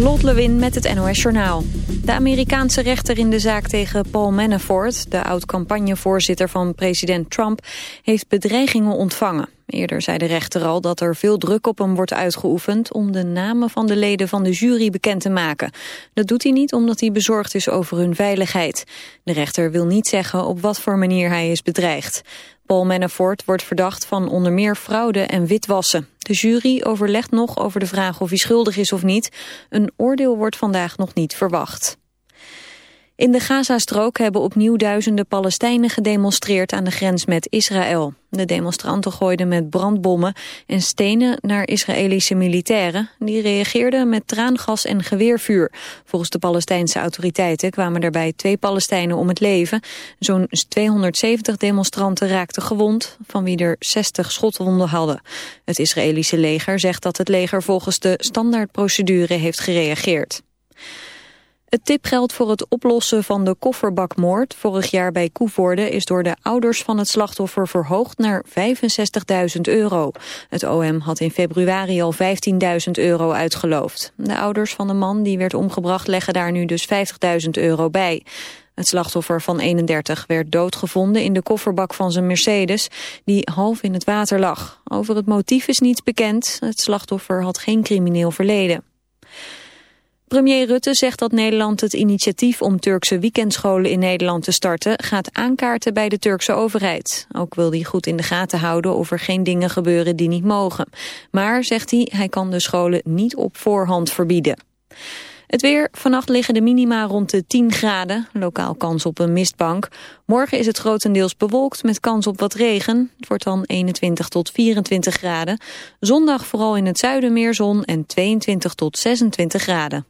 Lot Lewin met het NOS Journaal. De Amerikaanse rechter in de zaak tegen Paul Manafort... de oud-campagnevoorzitter van president Trump... heeft bedreigingen ontvangen. Eerder zei de rechter al dat er veel druk op hem wordt uitgeoefend... om de namen van de leden van de jury bekend te maken. Dat doet hij niet omdat hij bezorgd is over hun veiligheid. De rechter wil niet zeggen op wat voor manier hij is bedreigd. Paul Manafort wordt verdacht van onder meer fraude en witwassen. De jury overlegt nog over de vraag of hij schuldig is of niet. Een oordeel wordt vandaag nog niet verwacht. In de Gazastrook hebben opnieuw duizenden Palestijnen gedemonstreerd aan de grens met Israël. De demonstranten gooiden met brandbommen en stenen naar Israëlische militairen. Die reageerden met traangas en geweervuur. Volgens de Palestijnse autoriteiten kwamen daarbij twee Palestijnen om het leven. Zo'n 270 demonstranten raakten gewond, van wie er 60 schotwonden hadden. Het Israëlische leger zegt dat het leger volgens de standaardprocedure heeft gereageerd. Het tipgeld voor het oplossen van de kofferbakmoord vorig jaar bij Koevoorde is door de ouders van het slachtoffer verhoogd naar 65.000 euro. Het OM had in februari al 15.000 euro uitgeloofd. De ouders van de man die werd omgebracht leggen daar nu dus 50.000 euro bij. Het slachtoffer van 31 werd doodgevonden in de kofferbak van zijn Mercedes, die half in het water lag. Over het motief is niets bekend. Het slachtoffer had geen crimineel verleden. Premier Rutte zegt dat Nederland het initiatief om Turkse weekendscholen in Nederland te starten gaat aankaarten bij de Turkse overheid. Ook wil hij goed in de gaten houden of er geen dingen gebeuren die niet mogen. Maar, zegt hij, hij kan de scholen niet op voorhand verbieden. Het weer, vannacht liggen de minima rond de 10 graden, lokaal kans op een mistbank. Morgen is het grotendeels bewolkt met kans op wat regen. Het wordt dan 21 tot 24 graden. Zondag vooral in het zuiden meer zon en 22 tot 26 graden.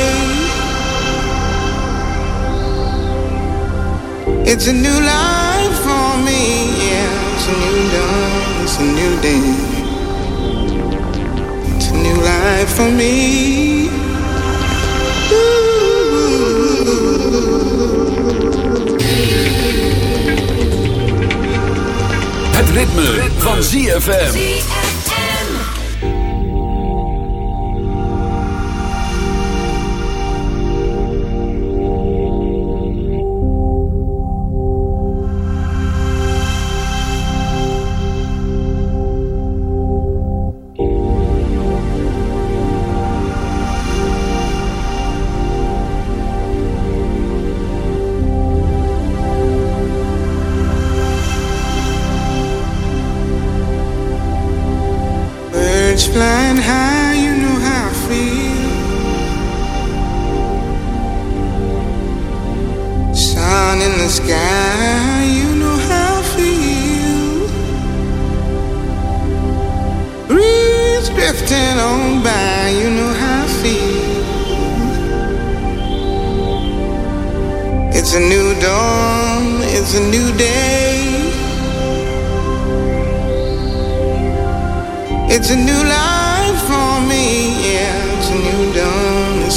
It's a new life for me, yeah. It's a new dawn, it's a new day. It's a new life for me. Het ritme, ritme. van ZFM.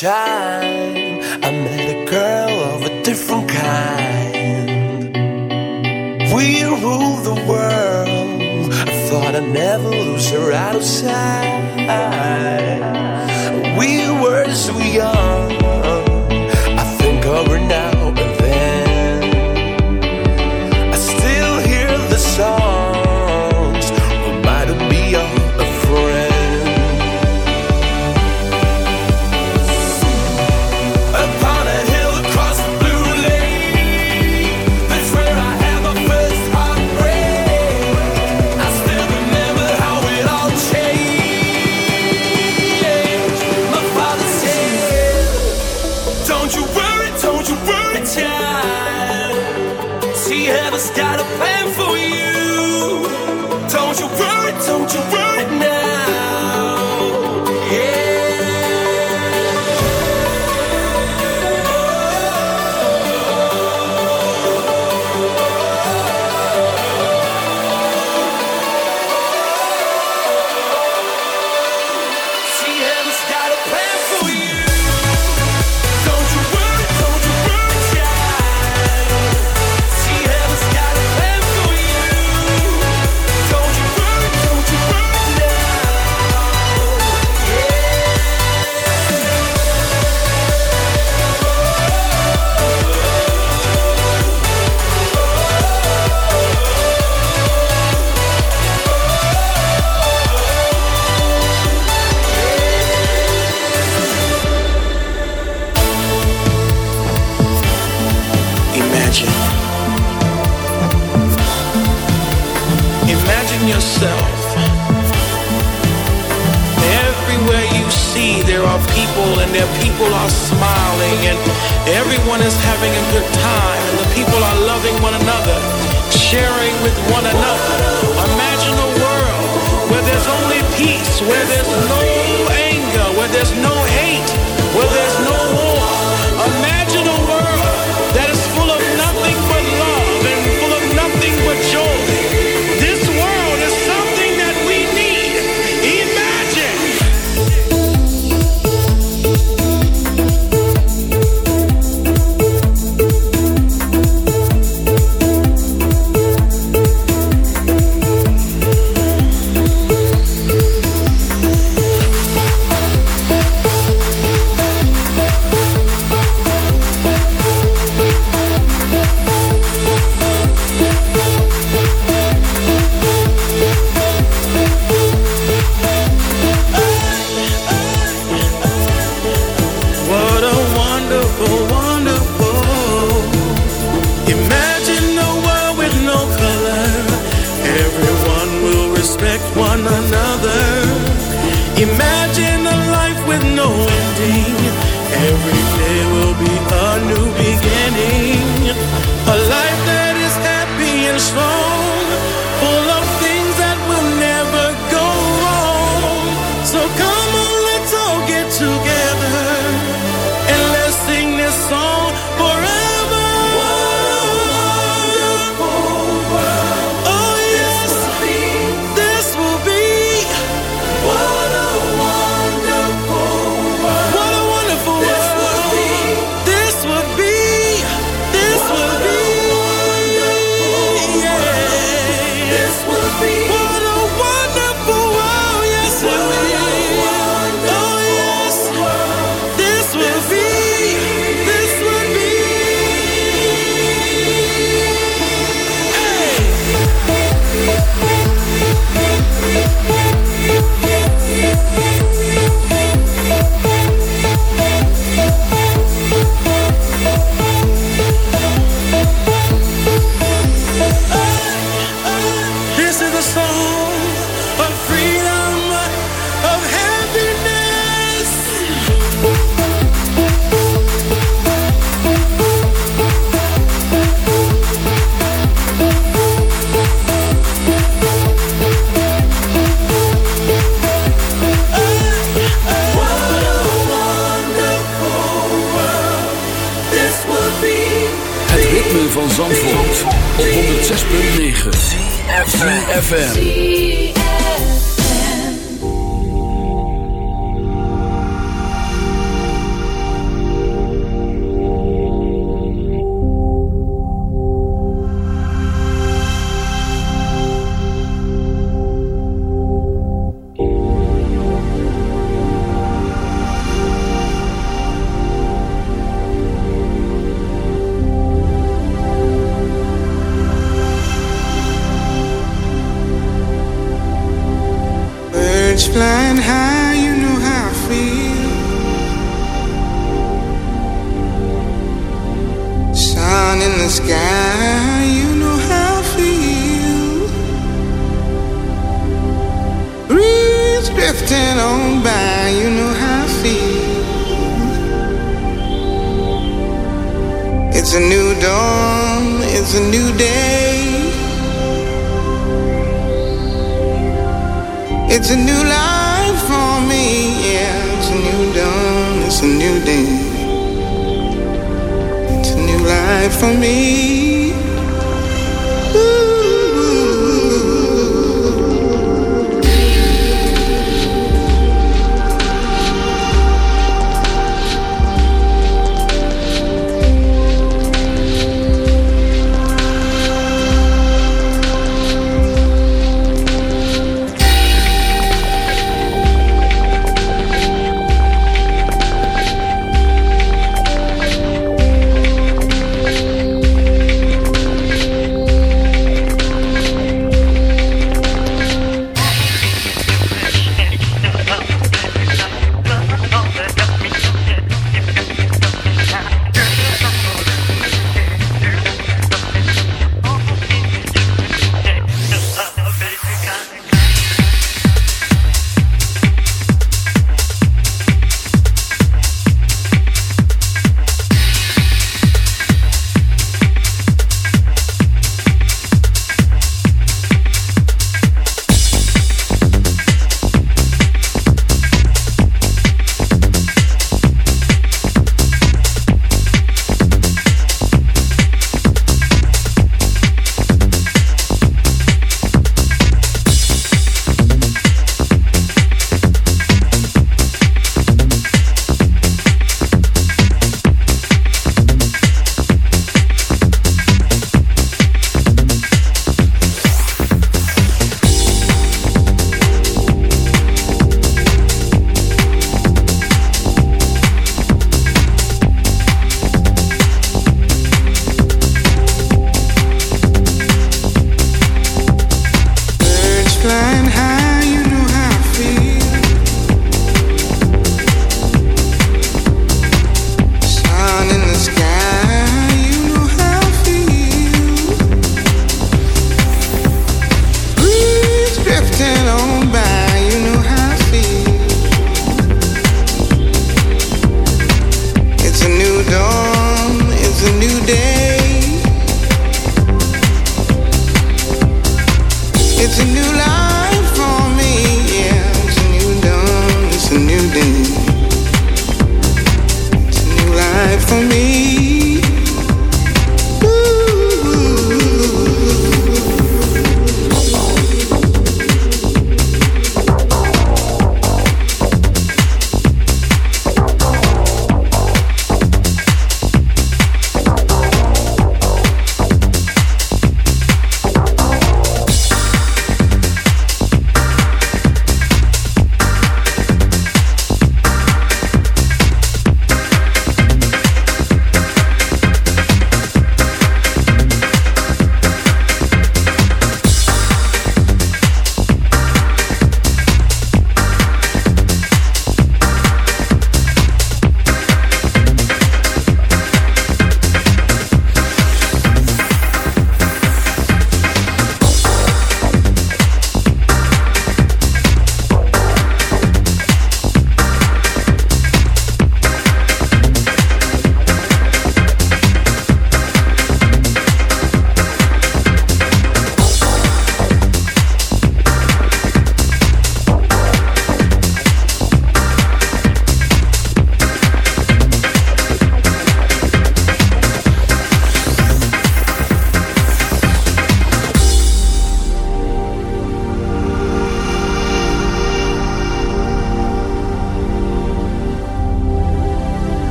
child.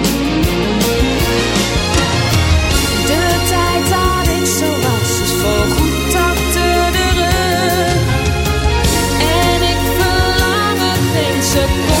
De geen